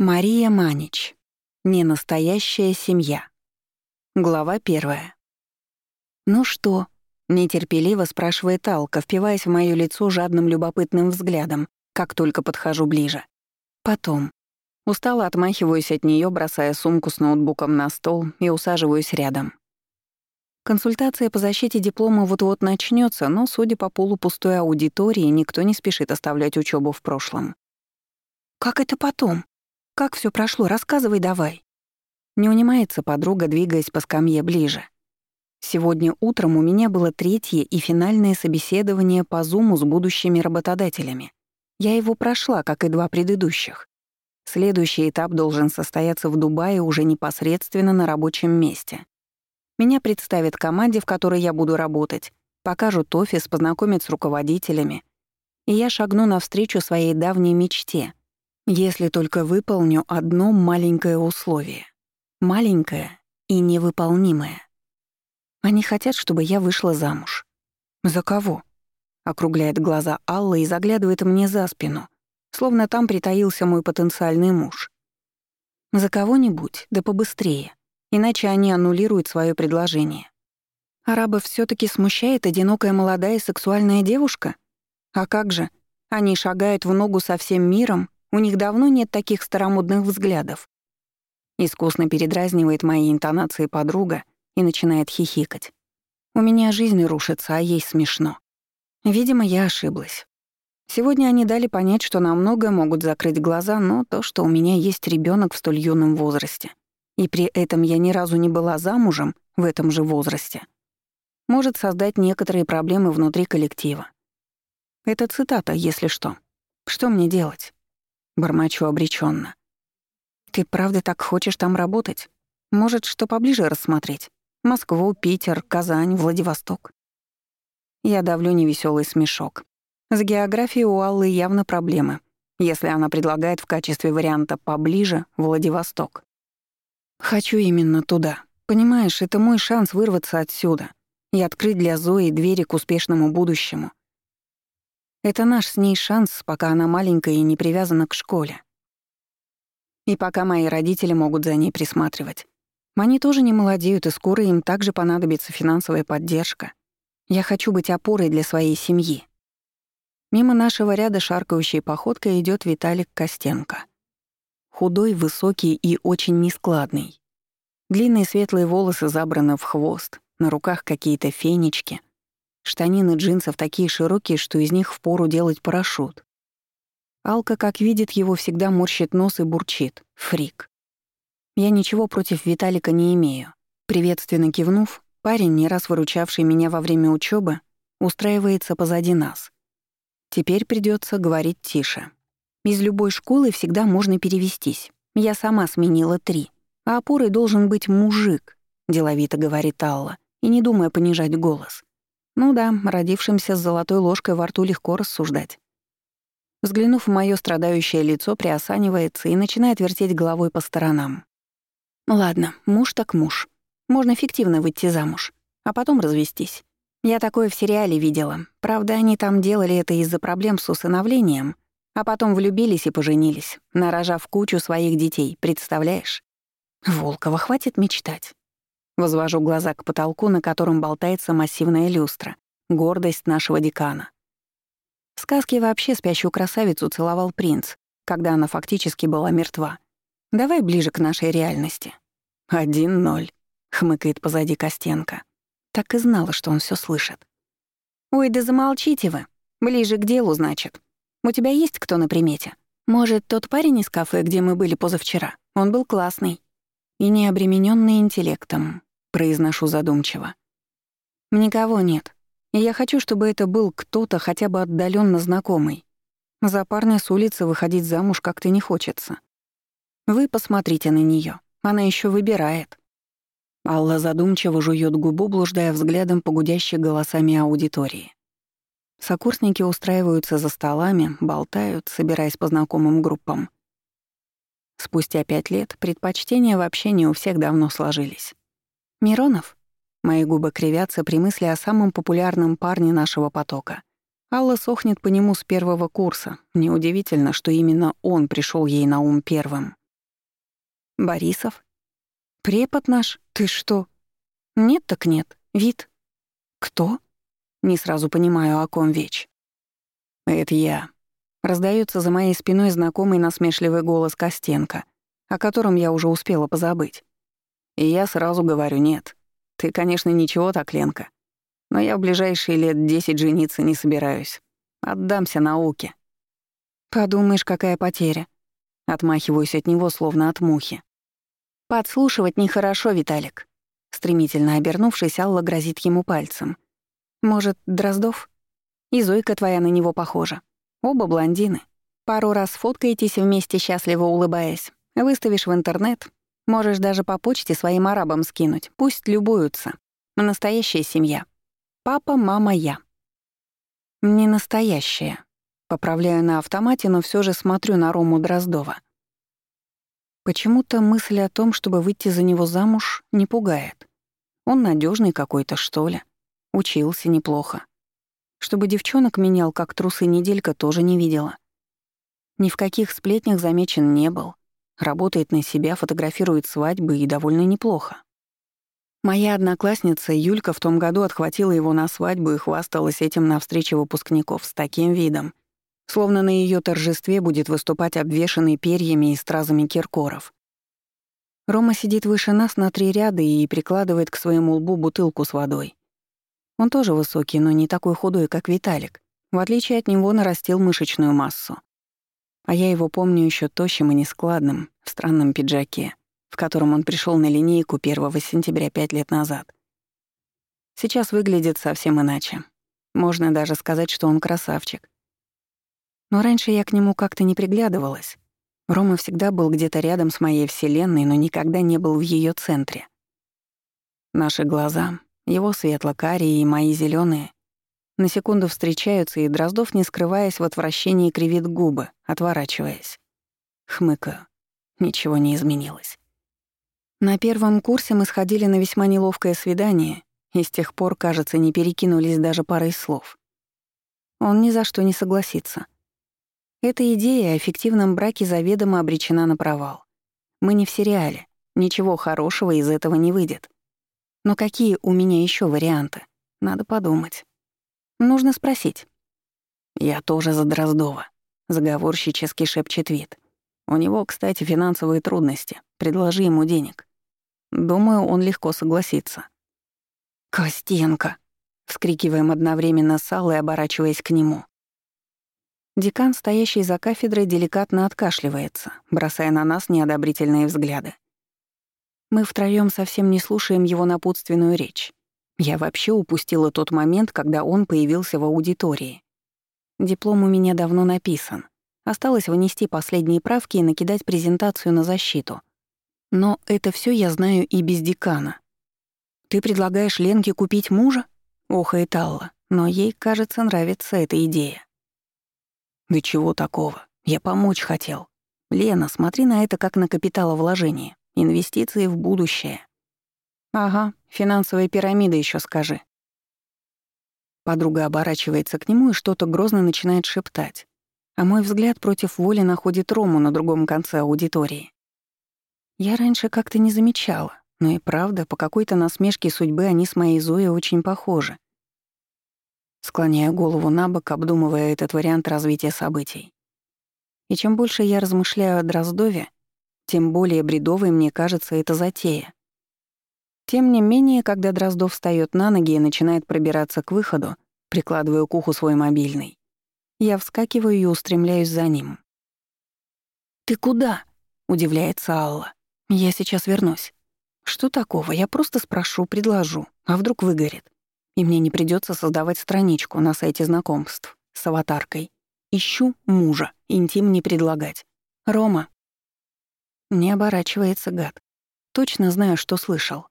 Мария Манич. Ненастоящая семья. Глава первая. «Ну что?» — нетерпеливо спрашивает Алка, впиваясь в моё лицо жадным любопытным взглядом, как только подхожу ближе. Потом. Устало отмахиваюсь от неё, бросая сумку с ноутбуком на стол и усаживаюсь рядом. Консультация по защите диплома вот-вот начнётся, но, судя по полупустой аудитории, никто не спешит оставлять учёбу в прошлом. «Как это потом?» «Как все прошло? Рассказывай давай». Не унимается подруга, двигаясь по скамье ближе. Сегодня утром у меня было третье и финальное собеседование по Зуму с будущими работодателями. Я его прошла, как и два предыдущих. Следующий этап должен состояться в Дубае уже непосредственно на рабочем месте. Меня представят команде, в которой я буду работать, покажут офис, познакомят с руководителями. И я шагну навстречу своей давней мечте — если только выполню одно маленькое условие. Маленькое и невыполнимое. Они хотят, чтобы я вышла замуж. За кого? Округляет глаза Алла и заглядывает мне за спину, словно там притаился мой потенциальный муж. За кого-нибудь, да побыстрее, иначе они аннулируют свое предложение. Араба все таки смущает одинокая молодая сексуальная девушка? А как же? Они шагают в ногу со всем миром у них давно нет таких старомодных взглядов. Искусно передразнивает мои интонации подруга и начинает хихикать. У меня жизнь рушится, а ей смешно. Видимо, я ошиблась. Сегодня они дали понять, что на многое могут закрыть глаза, но то, что у меня есть ребенок в столь юном возрасте, и при этом я ни разу не была замужем в этом же возрасте, может создать некоторые проблемы внутри коллектива. Это цитата, если что. Что мне делать? Бормочу обреченно. «Ты правда так хочешь там работать? Может, что поближе рассмотреть? Москву, Питер, Казань, Владивосток?» Я давлю невеселый смешок. С географией у Аллы явно проблемы, если она предлагает в качестве варианта поближе Владивосток. Хочу именно туда. Понимаешь, это мой шанс вырваться отсюда и открыть для Зои двери к успешному будущему — это наш с ней шанс, пока она маленькая и не привязана к школе. И пока мои родители могут за ней присматривать. Они тоже не молодеют, и скоро им также понадобится финансовая поддержка. Я хочу быть опорой для своей семьи. Мимо нашего ряда шаркающей походкой идет Виталик Костенко. Худой, высокий и очень нескладный. Длинные светлые волосы забраны в хвост, на руках какие-то фенечки — Штанины джинсов такие широкие, что из них впору делать парашют. Алка, как видит его, всегда морщит нос и бурчит. Фрик. Я ничего против Виталика не имею. Приветственно кивнув, парень, не раз выручавший меня во время учебы, устраивается позади нас. Теперь придется говорить тише. Из любой школы всегда можно перевестись. Я сама сменила три. А опорой должен быть мужик, деловито говорит Алла, и не думая понижать голос. Ну да, родившимся с золотой ложкой во рту легко рассуждать. Взглянув в моё страдающее лицо, приосанивается и начинает вертеть головой по сторонам. Ладно, муж так муж. Можно фиктивно выйти замуж, а потом развестись. Я такое в сериале видела. Правда, они там делали это из-за проблем с усыновлением, а потом влюбились и поженились, нарожав кучу своих детей, представляешь? Волкова, хватит мечтать. Возвожу глаза к потолку, на котором болтается массивная люстра. Гордость нашего декана. В сказке вообще спящую красавицу целовал принц, когда она фактически была мертва. Давай ближе к нашей реальности. «Один ноль», — хмыкает позади Костенко. Так и знала, что он все слышит. «Ой, да замолчите вы. Ближе к делу, значит. У тебя есть кто на примете? Может, тот парень из кафе, где мы были позавчера? Он был классный и не обремененный интеллектом произношу задумчиво. Никого нет. И я хочу, чтобы это был кто-то хотя бы отдаленно знакомый. За парня с улицы выходить замуж как-то не хочется. Вы посмотрите на нее, Она еще выбирает. Алла задумчиво жует губу, блуждая взглядом по гудящей голосами аудитории. Сокурсники устраиваются за столами, болтают, собираясь по знакомым группам. Спустя пять лет предпочтения вообще не у всех давно сложились. «Миронов?» Мои губы кривятся при мысли о самом популярном парне нашего потока. Алла сохнет по нему с первого курса. Неудивительно, что именно он пришел ей на ум первым. Борисов? Препод наш? Ты что? Нет так нет. Вид. Кто? Не сразу понимаю, о ком веч. Это я. Раздается за моей спиной знакомый насмешливый голос Костенко, о котором я уже успела позабыть. И я сразу говорю «нет». Ты, конечно, ничего так, Ленка. Но я в ближайшие лет десять жениться не собираюсь. Отдамся науке. Подумаешь, какая потеря. Отмахиваюсь от него, словно от мухи. Подслушивать нехорошо, Виталик. Стремительно обернувшись, Алла грозит ему пальцем. Может, Дроздов? И Зойка твоя на него похожа. Оба блондины. Пару раз фоткаетесь вместе, счастливо улыбаясь. Выставишь в интернет. Можешь даже по почте своим арабам скинуть. Пусть любуются. Настоящая семья. Папа, мама, я. Не настоящая. Поправляю на автомате, но все же смотрю на Рому Дроздова. Почему-то мысль о том, чтобы выйти за него замуж, не пугает. Он надежный какой-то, что ли. Учился неплохо. Чтобы девчонок менял, как трусы неделька, тоже не видела. Ни в каких сплетнях замечен не был. Работает на себя, фотографирует свадьбы и довольно неплохо. Моя одноклассница Юлька в том году отхватила его на свадьбу и хвасталась этим на встрече выпускников с таким видом, словно на ее торжестве будет выступать обвешанный перьями и стразами Киркоров. Рома сидит выше нас на три ряда и прикладывает к своему лбу бутылку с водой. Он тоже высокий, но не такой худой, как Виталик. В отличие от него нарастил мышечную массу. А я его помню еще тощим и нескладным, в странном пиджаке, в котором он пришел на линейку 1 сентября пять лет назад. Сейчас выглядит совсем иначе. Можно даже сказать, что он красавчик. Но раньше я к нему как-то не приглядывалась. Рома всегда был где-то рядом с моей вселенной, но никогда не был в ее центре. Наши глаза, его светло-карие и мои зеленые на секунду встречаются, и Дроздов, не скрываясь в отвращении, кривит губы, отворачиваясь. Хмыкаю. Ничего не изменилось. На первом курсе мы сходили на весьма неловкое свидание, и с тех пор, кажется, не перекинулись даже парой слов. Он ни за что не согласится. Эта идея о фиктивном браке заведомо обречена на провал. Мы не в сериале. Ничего хорошего из этого не выйдет. Но какие у меня еще варианты? Надо подумать. Нужно спросить. «Я тоже за Дроздова», — заговорщически шепчет вид. «У него, кстати, финансовые трудности. Предложи ему денег. Думаю, он легко согласится». «Костенко!» — вскрикиваем одновременно с Аллой, оборачиваясь к нему. Декан, стоящий за кафедрой, деликатно откашливается, бросая на нас неодобрительные взгляды. Мы втроём совсем не слушаем его напутственную речь. Я вообще упустила тот момент, когда он появился в аудитории. Диплом у меня давно написан. Осталось внести последние правки и накидать презентацию на защиту. Но это всё я знаю и без декана. «Ты предлагаешь Ленке купить мужа?» — охает Алла, но ей, кажется, нравится эта идея. «Да чего такого? Я помочь хотел. Лена, смотри на это как на капиталовложение. Инвестиции в будущее. Ага, финансовая пирамида еще скажи. Подруга оборачивается к нему и что-то грозно начинает шептать. А мой взгляд против воли находит Рому на другом конце аудитории. Я раньше как-то не замечала, но и правда, по какой-то насмешке судьбы они с моей Зоей очень похожи. Склоняя голову на бок, обдумывая этот вариант развития событий. И чем больше я размышляю о Дроздове, тем более бредовой мне кажется эта затея. Тем не менее, когда Дроздов встаёт на ноги и начинает пробираться к выходу, прикладываю к уху свой мобильный, я вскакиваю и устремляюсь за ним. «Ты куда?» — удивляется Алла. «Я сейчас вернусь». «Что такого? Я просто спрошу, предложу. А вдруг выгорит? И мне не придётся создавать страничку на сайте знакомств с аватаркой. Ищу мужа, интим не предлагать. Рома, не оборачивается гад. Точно знаю, что слышал.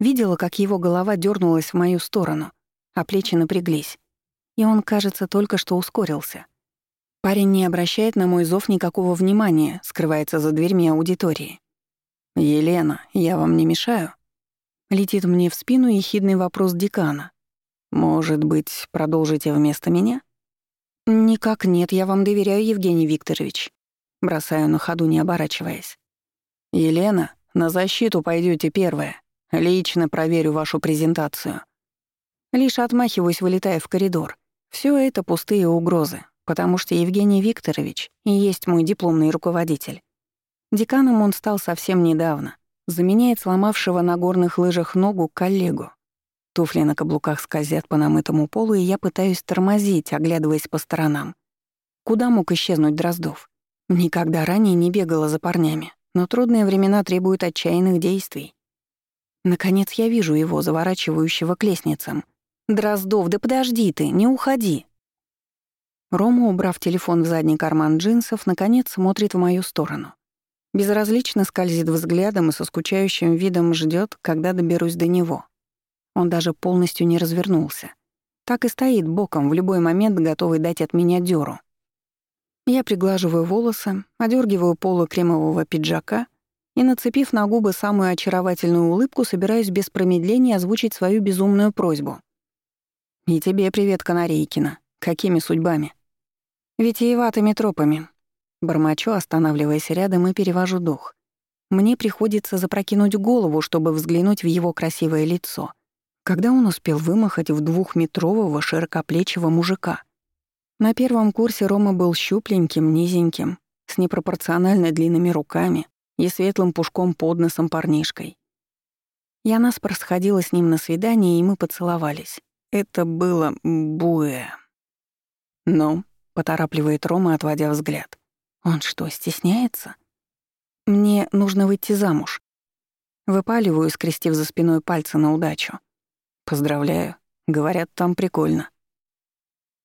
Видела, как его голова дернулась в мою сторону, а плечи напряглись. И он, кажется, только что ускорился. Парень не обращает на мой зов никакого внимания, скрывается за дверьми аудитории. «Елена, я вам не мешаю?» Летит мне в спину ехидный вопрос декана. «Может быть, продолжите вместо меня?» «Никак нет, я вам доверяю, Евгений Викторович». Бросаю на ходу, не оборачиваясь. «Елена, на защиту пойдете первая. Лично проверю вашу презентацию». Лишь отмахиваюсь, вылетая в коридор. Все это пустые угрозы, потому что Евгений Викторович и есть мой дипломный руководитель. Деканом он стал совсем недавно. Заменяет сломавшего на горных лыжах ногу коллегу. Туфли на каблуках скользят по намытому полу, и я пытаюсь тормозить, оглядываясь по сторонам. Куда мог исчезнуть Дроздов? Никогда ранее не бегала за парнями, но трудные времена требуют отчаянных действий. Наконец я вижу его, заворачивающего к лестницам. «Дроздов, да подожди ты, не уходи!» Рома, убрав телефон в задний карман джинсов, наконец смотрит в мою сторону. Безразлично скользит взглядом и со скучающим видом ждет, когда доберусь до него. Он даже полностью не развернулся. Так и стоит боком, в любой момент готовый дать от меня дёру. Я приглаживаю волосы, одергиваю полы кремового пиджака и, нацепив на губы самую очаровательную улыбку, собираюсь без промедления озвучить свою безумную просьбу. «И тебе привет, Канарейкина. Какими судьбами?» «Витиеватыми тропами». Бормочу, останавливаясь рядом и перевожу дух. Мне приходится запрокинуть голову, чтобы взглянуть в его красивое лицо — когда он успел вымахать в двухметрового широкоплечего мужика? На первом курсе Рома был щупленьким, низеньким, с непропорционально длинными руками и светлым пушком под носом парнишкой. Я наспор сходила с ним на свидание, и мы поцеловались. Это было буэ. «Ну», — поторапливает Рома, отводя взгляд. «Он что, стесняется?» «Мне нужно выйти замуж». Выпаливаю, скрестив за спиной пальцы на удачу. «Поздравляю. Говорят, там прикольно».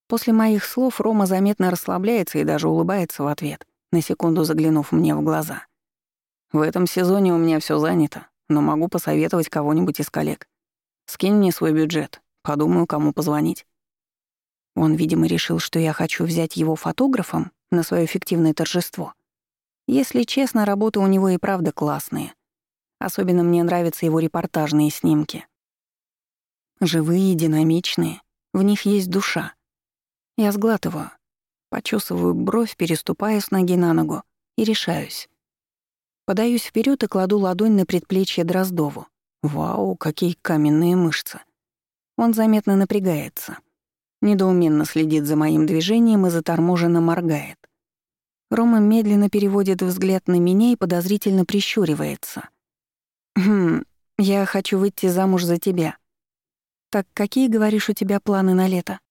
После моих слов Рома заметно расслабляется и даже улыбается в ответ, на секунду заглянув мне в глаза. «В этом сезоне у меня все занято, но могу посоветовать кого-нибудь из коллег. Скинь мне свой бюджет, подумаю, кому позвонить». Он, видимо, решил, что я хочу взять его фотографом на свое фиктивное торжество. Если честно, работы у него и правда классные. Особенно мне нравятся его репортажные снимки. Живые, динамичные, в них есть душа. Я сглатываю, почесываю бровь, переступаю с ноги на ногу и решаюсь. Подаюсь вперед и кладу ладонь на предплечье Дроздову. Вау, какие каменные мышцы. Он заметно напрягается. Недоуменно следит за моим движением и заторможенно моргает. Рома медленно переводит взгляд на меня и подозрительно прищуривается. «Хм, я хочу выйти замуж за тебя», «Так какие, говоришь, у тебя планы на лето?»